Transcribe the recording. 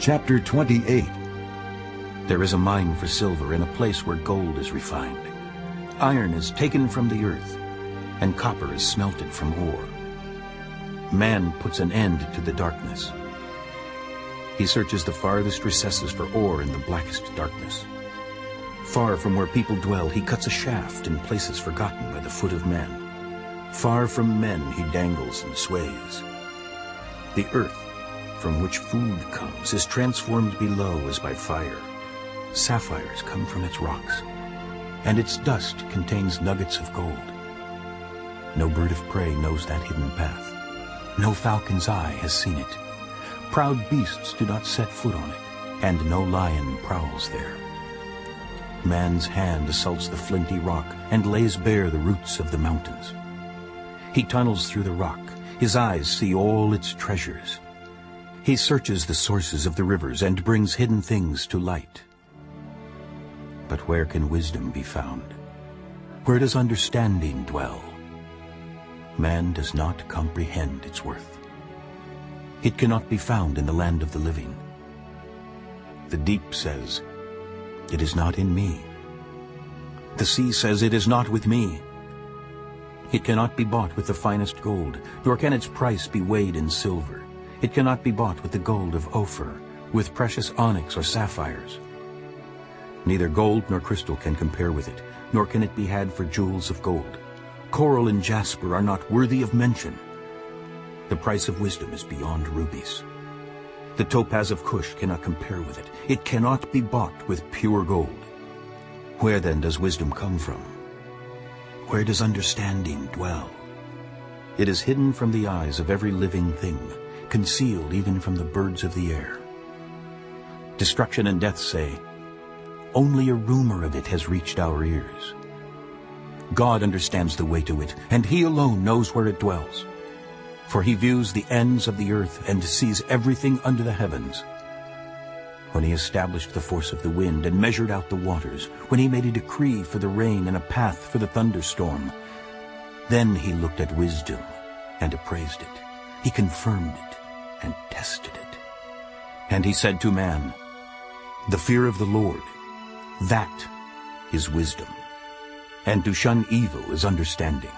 Chapter 28 There is a mine for silver in a place where gold is refined. Iron is taken from the earth, and copper is smelted from ore. Man puts an end to the darkness. He searches the farthest recesses for ore in the blackest darkness. Far from where people dwell, he cuts a shaft in places forgotten by the foot of man. Far from men he dangles and sways. The earth from which food comes is transformed below as by fire. Sapphires come from its rocks, and its dust contains nuggets of gold. No bird of prey knows that hidden path. No falcon's eye has seen it. Proud beasts do not set foot on it, and no lion prowls there. Man's hand assaults the flinty rock and lays bare the roots of the mountains. He tunnels through the rock. His eyes see all its treasures. He searches the sources of the rivers and brings hidden things to light. But where can wisdom be found? Where does understanding dwell? Man does not comprehend its worth. It cannot be found in the land of the living. The deep says, It is not in me. The sea says, It is not with me. It cannot be bought with the finest gold, nor can its price be weighed in silver. It cannot be bought with the gold of Ophir, with precious onyx or sapphires. Neither gold nor crystal can compare with it, nor can it be had for jewels of gold. Coral and jasper are not worthy of mention. The price of wisdom is beyond rubies. The topaz of Cush cannot compare with it. It cannot be bought with pure gold. Where then does wisdom come from? Where does understanding dwell? It is hidden from the eyes of every living thing, concealed even from the birds of the air. Destruction and death say, Only a rumor of it has reached our ears. God understands the way to it, and he alone knows where it dwells. For he views the ends of the earth and sees everything under the heavens. When he established the force of the wind and measured out the waters, when he made a decree for the rain and a path for the thunderstorm, then he looked at wisdom and appraised it. He confirmed it and tested it. And he said to man, The fear of the Lord, that is wisdom, and to shun evil is understanding.